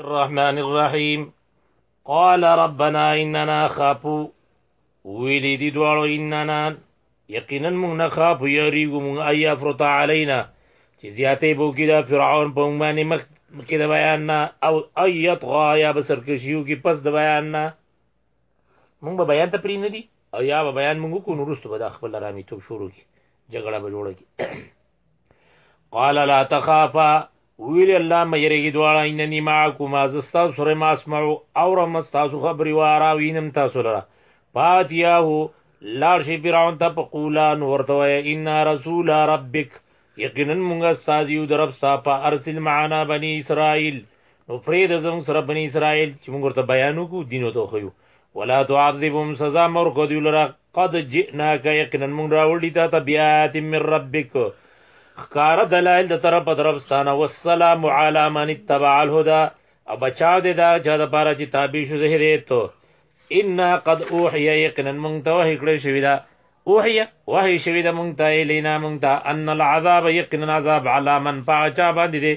الرحمن الرحیم قال ربنا اننا خافو ویلی دی دوالو اننا یقینا موږ نه خافو یریګو موږ ایا فرط علینا چې زیاتې بو کې دا فرعون په موږ باندې مخ کې د بیان نه او ایت غا یا بسر کشیو کې پس د بیان نه موږ به بیان ته پری نه دی او یا به بیان موږ کو نورست به د خپل رامیتوب شروع کی جګړه به جوړه کی قال لا تخافا ویل الله مې یریږي دواړه انني معکم از تاسو سره ما اسمع او رم تاسو خبري وارا وینم تاسو لره پاتیاه لار شي پیراون ته په قولان ورته وای ان رسول ربک یقینا موږ استاد یو درب صاحب ارسل معنا بني اسرائيل نو فرید زموږ سره بني اسرائيل چې موږ ورته بیان وکړو دین ته خو ولا تعذبهم سزا مور کو دی لرا قد جئناک یقینا من راوړی تا ته بیات من ربک خکار دلائل د طرف دربستانه والسلام علی من اتبع الهدى او بچاو دې دا چا د پاره چې تابع شو زه دې ته ان قد اوحي یقینا مونږ ته وحی کړی شوی دا اوحي وحی شوی دا مونږ ته الینا مونږ ته ان العذاب یقینا عذاب علی من پاچا باندې دې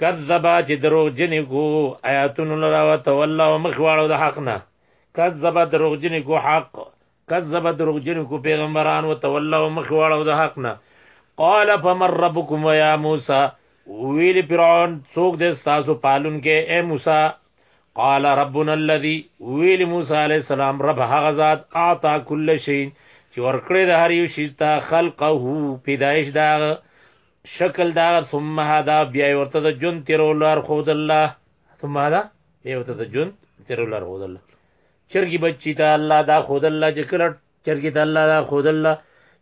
کذب چې دروغجن کو آیاتونو لرا وتولى ومخ واړو د حق نه کذب دروغجن کو حق کذب دروغجن کو پیغمبران وتولى ومخ واړو د حق نه قال فمن ربكم يا موسى ویل فرعون څوک دې تاسو پالون کې اے موسی قال ربنا الذي ویل موسی عليه السلام رب هغه ذات اعطى كل شيء چې ورکړې د هر یو شي ته خلقه پیدایش دا شکل د هغه ثم هدا بیا یې ورته د ژوند تېرولو لار ښودله ثم هدا بیا یې ورته د ژوند تېرولو لار ښودله چرګي بچی ته الله دا خود الله چې کله چرګي ته الله دا خود الله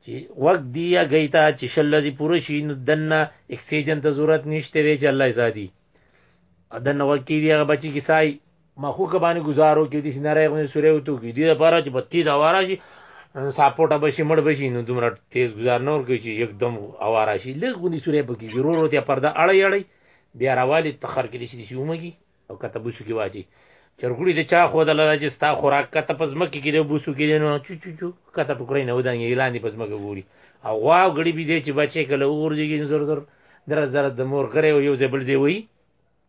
چې وخت دی یا غیتا چې شل زی پوره شي نو دنه اکسیجن ته ضرورت نشته دی چې الله زادي دنه وکی دی هغه بچی کیسای مخوکه باندې گزارو کې دي سیناره غوې سورې وته کې دي لپاره چې په تیز اواره شي سپورټه بشي مړ بشي نو دومره تیز گزار نور کې چې یکدم اواره شي لږ غوې سورې پکې ضرور وته پرده اړې اړې بیا راوالي تخر کې دي شي ومګي او کته بوسو کې واچي چرګړي د چا خو د لاره چې ستا خوراک کته پس مکه کې دی بوسو کې دی نو چو چو چو کته ټوکرې نه ودان یې لاندې پس مکه ګوري او غوا غړي بي دي چې بچي کله ورځي کې زر زر درز درز د مور غره یو ځبل دی وي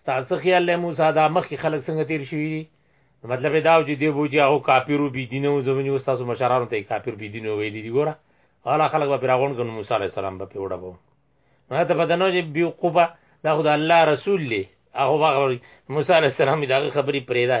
ستا څه خیال له موسی دا مخکې خلک څنګه تیر شوي دي مطلب دا و چې دی بو چې هغه کاپیرو بي دینه او زمونږ استاد مشرانو ته کاپیر بي دینه ویلي دي ګوره هغه خلک به راغون کنه موسی علی السلام په پیوړه بو ما ته پته نه چې بي قوبه دا خدای الله رسول له هغه وغوړي موسی علی السلام دا خبري پرې ده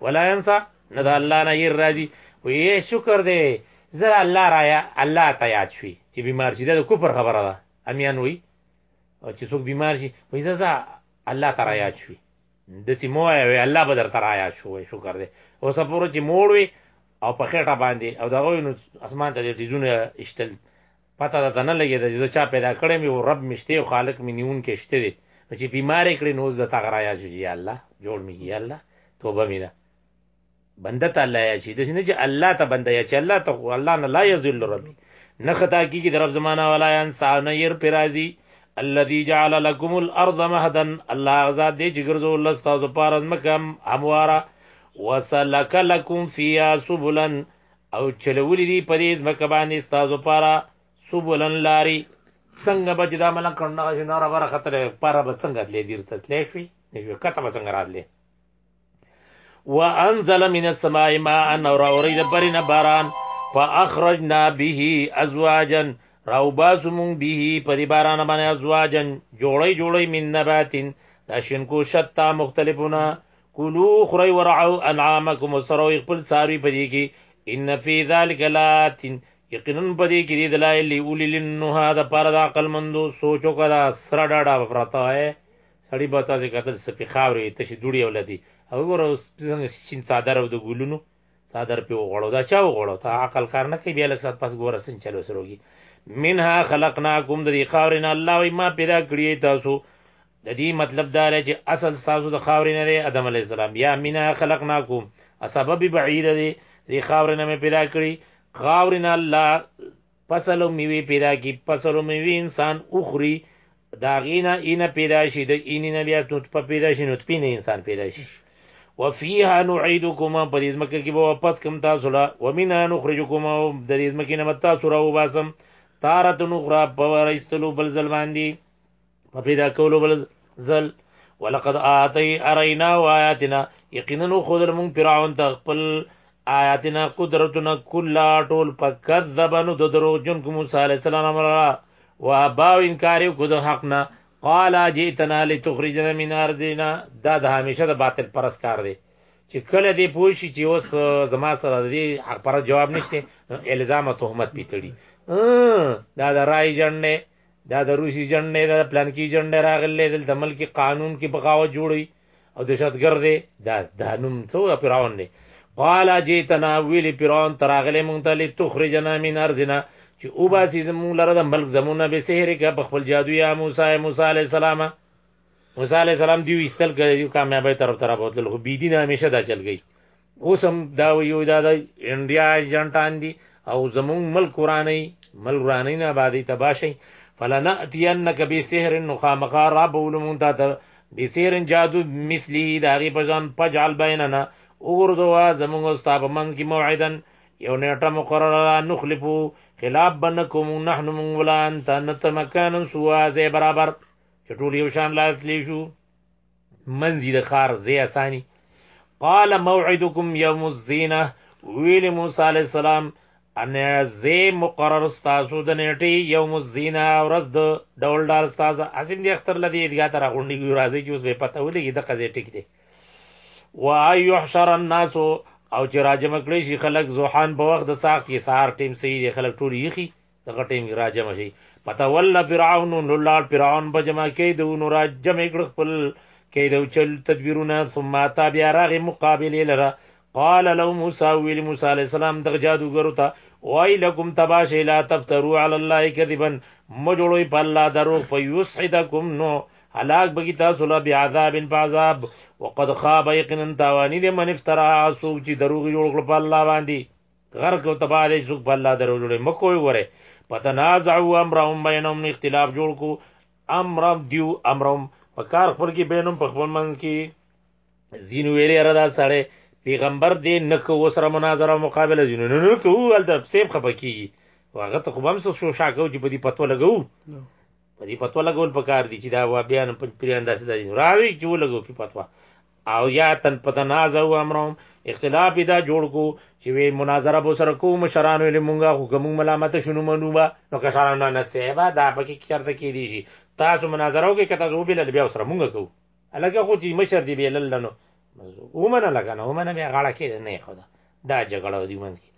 ولا ينسى نه د الله نه ير راځي وې شکر دی زه الله را یا الله ته یاد شوي چې بیمار شي دا د کفر خبره ده امیان وي او چې څوک بیمار شي وې زه الله ته را یاد شوي د سیمو وي الله به درته را یاد شوي شکر دی او سپورو چې موړ وي او په خېټه باندې او دغه نو اسمان ته د ډیزونه اشتل پته راته نه لګېده چې زه چا پیدا کړی یم، یو رب مې شته او خالق مې نیونکی شته دی، نو چې بیمار یې کړې نو اوس د تا غرا یاد شو چې یا الله جوړ مې کړي یا الله توبه مې ده بنده ته الله یاد شي داسې نه چې الله ته بنده یاد شي الله ته خو الله نه لا یذل ربي نه خطا کیږي د رب زمانه ولا انسان نه ير پرازي الذي جعل لكم الارض مهدا الله آزاد دې چې ګرځو الله تاسو پارز مکم همواره وسلک لكم فيها سبلا او چلولي دي په دې ځمکه باندې ستاسو پاره سبولن لاري څنګه به چې دا ملنګ کړو نه شي نوره بره خطر پاره به څنګه تلې دیر ته تلې شوي نه شوي کته به څنګه راتلې وانزل من السماء ماء نور اورید برین باران فاخرجنا به ازواجا راوباسو مونږ به په دې باران باندې ازواجا جوړی جوړی من نباتین دا شینکو شتا مختلفونه کلو خری ورعو انعامکم وسرو خپل څاروي په دې کې ان فی ذلک لات یقینا په دې کې دلایل اولی لنه دا پر د عقل مندو سوچو کړه سره ډاډه پرتا ہے سړی به تاسو قتل سپی خاورې ته شي دوړي ولدي او ګورو څنګه چین صادر او د ګولونو صادر په وغړو دا چا وغړو ته عقل کار نه کوي بیا لک سات پس ګوره سن چلو سروږي منها خلقناکم د دې خاورنا الله وي ما پیدا کړی تاسو د دي مطلب دا دی چې اصل ستاسو د خاورې نه دی ادم علی السلام یا مینا خلقناکم سبب بعید دی د خاورې نه پیدا کړی خاورې نه الله فصل او میوه پیدا کی فصل او میوه انسان اخري دا غینا اینا پیدا شي د اینی نه بیا نطفه پیدا شي نطفه نه انسان پیدا شي وفيها نعيدكم په دې ځمکه کې به واپس کوم تاسو لا ومنها نخرجكم د دې ځمکې نه تاسو راو باسم تارت نخرا په ورستلو بل ځل باندې په پیدا کولو بل ځل ولقد آتی ارینا و آیاتنا یقینا خود من فرعون ته خپل آیاتنا قدرتنا کلا ټول فکذبنو د درو جن کو موسی علی السلام امر و باو انکار کو د حقنا قال جئتنا لتخرجنا من ارضنا دا د همیشه د باطل پرس کار دی چې کله دې پوه شي چې اوس زما سره د دې حق پر جواب نشته الزام او تهمت پیتړي دا د رای جن نه دا د روسي جنډې د پلانکی جنډې راغلې دلته ملکی قانون کې بغاوت جوړي او دهشتګرد دی دا دا نوم څو پیراون دی قال جیتنا ویل پیران تراغله مونږ ته لتخرجنا من ارضنا چې او باسي زموږ لره د ملک زمونه به سحر کې په خپل جادو یا موسی موسی علی السلام موسی علی السلام دی وستل کړي کامیابی طرف طرف وتل خو بی دین همیشه دا چل گئی اوس هم دا ویو دا د انډیا ایجنټان دي او زمونږ ملک وراني مل وراني نه آبادی تبا شي فلنأتینک بسحر نو خامخا را بولو مونږ تا ته بسحر جادو مثلی د هغې په ځان پجعل بیننا وګرځوه زمونږ او ستا په منځ کې موعدا یو نیټه مقرره نخلفو خلاف به نه کوو مونږ نحن مونږ ولا انت نه ته مکانا سوا ځای برابر چې ټول یو شان لاس لیشو منځي د ښار زی اسانی قال موعدکم یوم الزینه ویل موسی علی السلام ان زی مقرر ستاسو د نیټه یوم الزینه ورځ د ډول ډار ستاسو عظیم دی اختر لدی ادګه تر غونډي ګو راځي چې اوس به پته ولګي د قضې ټیک دی و ایحشر الناس او چې راجم کړی شي خلک زوحان په وخت د ساخت کې سار ټیم سي دي خلک ټول یخي دغه ټیم کې را جمع شي فتول فرعون لولاړ فرعون په جمع کې د نو را جمع کړ خپل کې د چل تدبیرونه ثم تا بیا راغ مقابله لره قال لو موسی ویل موسی علی السلام دغه جادوګرو ته وای لکم تباش لا تفتروا علی الله کذبا مجړوي په الله دروغ په یسعدکم نو هلاک بگی تاسو له بیا عذاب په عذاب وقد خاب یقینا تاوانی دې من افترا سوق چې دروغ جوړ کړ په الله باندې غرق او تباہ دې څوک په الله درو جوړې مکوې وره پتنازعوا امرهم بینهم اختلاف جوړ کو امر دیو امرهم په کار خپل کې بینهم په خپل منځ کې زینو ویلې را دا سړی پیغمبر دې نکو وسره مناظره مقابله زینو نه نه کو ول د سیب خپکی واغه ته خو بم سو شو شاکو چې په دې پتو لګو په دې پتو لګول پکار دي چې دا وا بیان په پریان داسې دي راوي چې ولګو په پتو او یا تن په تنازع او امرهم اختلاف پیدا جوړ کو چې وی مناظره بو سره کو مشرانو له مونږه خو کوم ملامت شونو منوبا نو کشران نه نسیبا دا پکې چرته کې دي شي تاسو مناظره وکي کته زو بل بیا سره مونږه کو الګه خو چې مشر دی بیل لنو ومنه لګنه ومنه بیا غاړه کې نه خدا دا جګړه دی منځ کې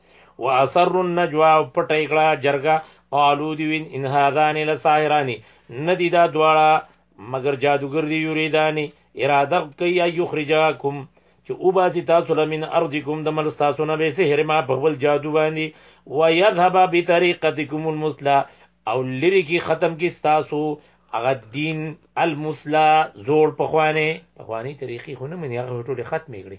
واسر النجوا پټه کړه جرګه قالو دی وین ان هاذان لساحرانی ندی دا دواړه مگر جادوګر دی یریدانی اراده کوي یخرجاکم چې او باسي تاسو لمن ارضکم د مل تاسو نه به سحر ما په خپل جادو باندې ويذهب بطريقتكم المثلى او لری کی ختم کی تاسو هغه دین المثلا زور پخوانه پخوانی طریقې خو نه مني هغه ټول ختمې کړي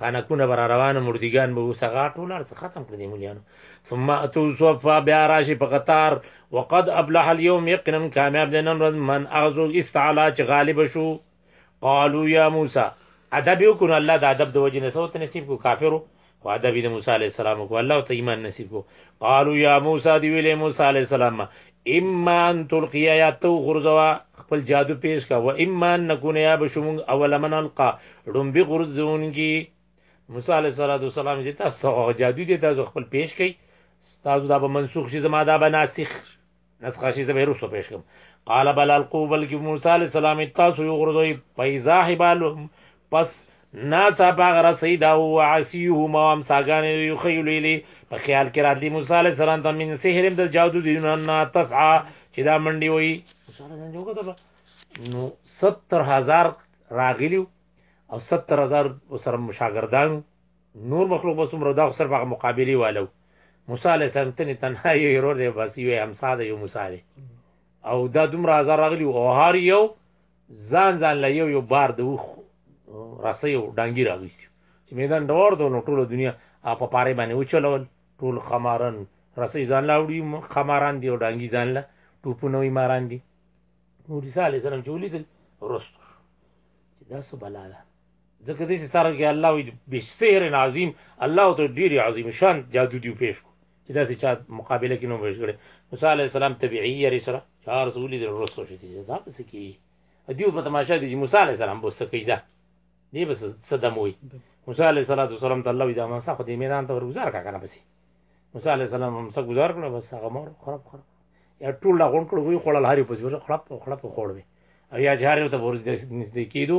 خانکونه به را روانه مردګان به اوس هغه ټول هر څه ختم کړي دي مولیانو ثم اتو صفا بیا راشي په قطار وقد ابلح اليوم یقینا کامیاب دی نن ورځ من اغزو استعلا چې غالب شو قالو یا موسی ادب یو کو الله د ادب د وجې نه سوت نصیب کو کافرو خو ادب د موسی علی السلام کو الله ته ایمان نصیب کو قالو یا موسی دی ویلې موسی علی السلام اما ان تلقیا یا تو غرزوا خپل جادو پیش کا و اما ان نکونه یا بشمون اول من القا ډم به غرزون کی موسی علیہ الصلوۃ والسلام چې تاسو جادو دې تاسو خپل پیش کړئ تاسو دا به منسوخ شي زما دا به ناسخ نسخه شي زما روسو پیش کوم قال بل القو بلکې موسی علیہ السلام تاسو یو غرزوي پیزا حبالهم پس ناسا پا غره سیدا او عسیو ما هم ساگان یو خیلی لی په خیال کې راتلی موسی علیه السلام ته من سحرم د جادو دیونه نه تسعا چې دا منډي وای موسی علیه السلام جوګه ته نو 70000 راغلیو او 70000 سره مشاګردانو نور مخلوق بس عمر دا صرف هغه مقابله والو موسی علیه السلام ته تنها یو ورور دی بس یو همساده یو موسی دی او دا دومره هزار راغلی او هر یو ځان ځان له یو یو بار د اوښ رسۍ او ډانګي راغیستي چې میدان ډور ته نو ټوله دنیا په پاره باندې وچلول ټول خمارن رسۍ ځان لا وړي خماران دي او ډانګي ځان لا ټوپونه وي ماران دي نو عیسی علیه السلام چې ولیدل رستو چې دا څه بلا ده ځکه دې سره کې الله وي به سحر عظیم الله ته ډیر عظیم شان جادو دی پیش کو چې دا چې چا مقابله کې نو پیش کړي موسی علی السلام طبيعي یې سره چا رسول دې رسو شي دا پس کې دیو په تماشا دي چې موسی علی السلام بو سکه دا دی بس صدم وي موسی علی السلام ته الله وي دا ما سخه دې میدان ته ورګزار کا کنه پسې موسی علی السلام هم سخه گزار کړو بس هغه مور خراب خراب یا ټول لا غون کړو وی خړل هاري پسې خړپ خړپ خړوي او یا جاري ته ورز دې کېدو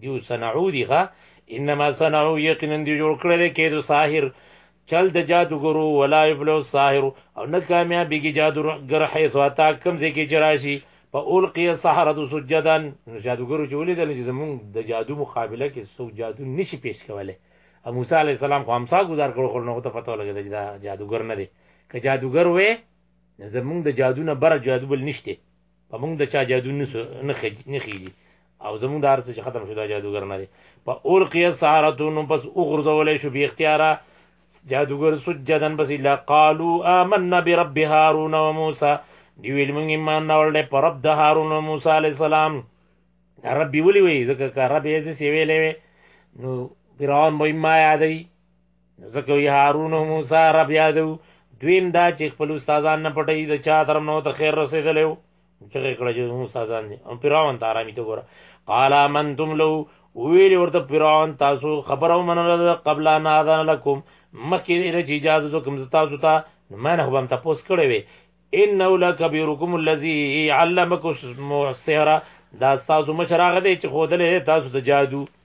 دیو صنعو دی غا انما صنعو یقینا دی جوړ کړی دی کېدو ساحر چل د جادوګرو ولا یفلو الساحر او نه کامیابیږي جادوګر حیث اتا کم ځکه چې راشي په القی السحرة سجدا نو جادوګرو چې ولیدل چې زمونږ د جادو مقابله کې سو جادو نشي پیش کوله او موسی علی السلام خو همسا گزار کړو خو نو ته پته ولګی چې دا جادوګر نه دی که جادوګر وې زمونږ د جادو نه بر جادو بل نشته په موږ د چا جادو نه خېږي او زموږ د ارسه چې ختم شو دا جادوګر نه دی په اور قیا سارتون پس او غرزول شو به اختیارا جادوګر سجدن پس الا قالو آمنا برب هارون و موسی دی ویل موږ ایمان راوړل پر رب د هارون و موسی علی السلام ربي ولي وي ځکه که رب یې دې سی ویلې نو فرعون به ما یادوي نو ځکه وی هارون او موسی رب یادو دویم دا چې خپل استادان نه پټي د چا ترم نو ته خیر رسیدلو چې کړه چې استادان دي او پیراون ته آرامي ته ګوره قال منتم لو ویل ورته پیراون تاسو خبرو منل قبل ان اذن لكم مکه دې چې اجازه کوم تاسو ته ما نه هم تاسو کړی وي انه لکبیرکم الذی علمکم السحر دا تاسو مشراغه دي چې خودلې تاسو ته جادو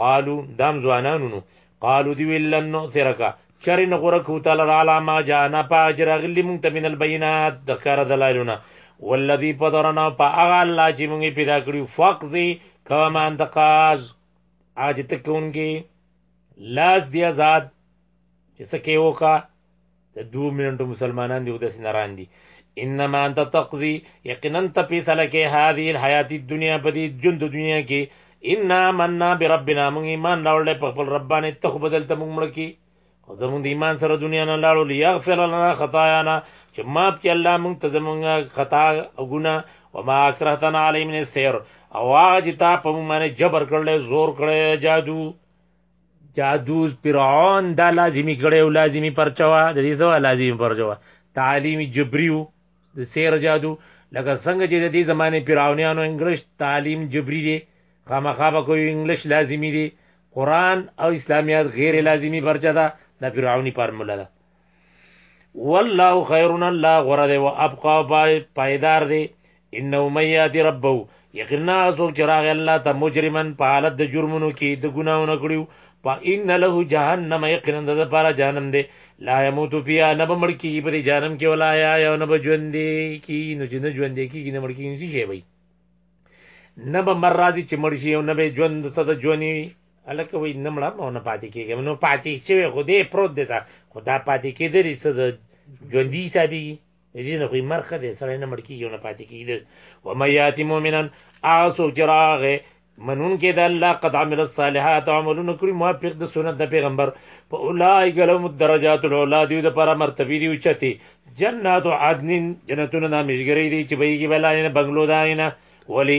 قالو دام ځوانانو نو قالو دی ویل لن نؤثرک چرې نه غوره کو تعالی را علامه جانا پاجر غلی مونږ ته من البینات د ښکار دلایلونه والذي فطرنا فاغا الله چې مونږ پیدا کړو فقزي کما ما انت قاز اج تکونګي لاس دی آزاد چې سکه وکا د دوه منټو مسلمانان دی داسې نران دي انما انت تقضي یقینا ته فیصله کې هذه الحیات الدنیا په دې ژوند دنیا کې ان مننا بربنا موږ ایمان راوړل په خپل رب باندې ته خو بدلته موږ مړ کی او زموږ د ایمان سره دنیا نه لاړو لیغفر لنا خطايانا چې ماپ کې الله موږ ته زموږ خطا او ګناه وما اکرهتنا علی من السیر او هغه چې تا په موږ باندې جبر کړل زور کړل جادو جادوز فرعون دا لازمی کړي او لازمی پرچوا د دې زوا لازمی پرچوا تعلیمی جبریو د سیر جادو لکه څنګه چې د دې زمانه فرعونانو انګلیش تعلیم جبری دی خامخا به کوئی انګلیش لازمی دی قران او اسلامیات غیر لازمی پرچا ده د فرعونی فارمولا ده والله خیرون الله غره دی و ابقا پای پایدار دی انه میات ربو یقینا څوک چې راغی الله ته مجرمن په حالت د جرمونو کې د ګناونو کړیو په ان له جهنم یقینا د لپاره جهنم دی لا يموت فيها نب مړ کیږي په جهنم کې ولا یا یا نب ژوند دی کی نو چې نه ژوند دی کیږي نه مړ کیږي شي وي نب مر راځي چې مړ شي او نب ژوند څه د ژوند وي هلکه وایي نه مړم او نه پاتې کېږم نو پاتې شوی خو دی پروت دی سره خو دا پاتې کېدل څه د ژوندي حسابېږي د دې نه خو یې مرخه دی سړی نه مړ کېږي او نه پاتې کېږي ومن یات مؤمنا هغه څوک چې راغی منونکې د الله قد عمل الصالحات عملونه کړی موافق د سنت د پیغمبر په اولایک لهم الدرجات العلا دی د پر مرتبه دی اوچتي جنات عدن جنتونه د مشګری دی چې بهږي بلاینه بنگلو داینه ولی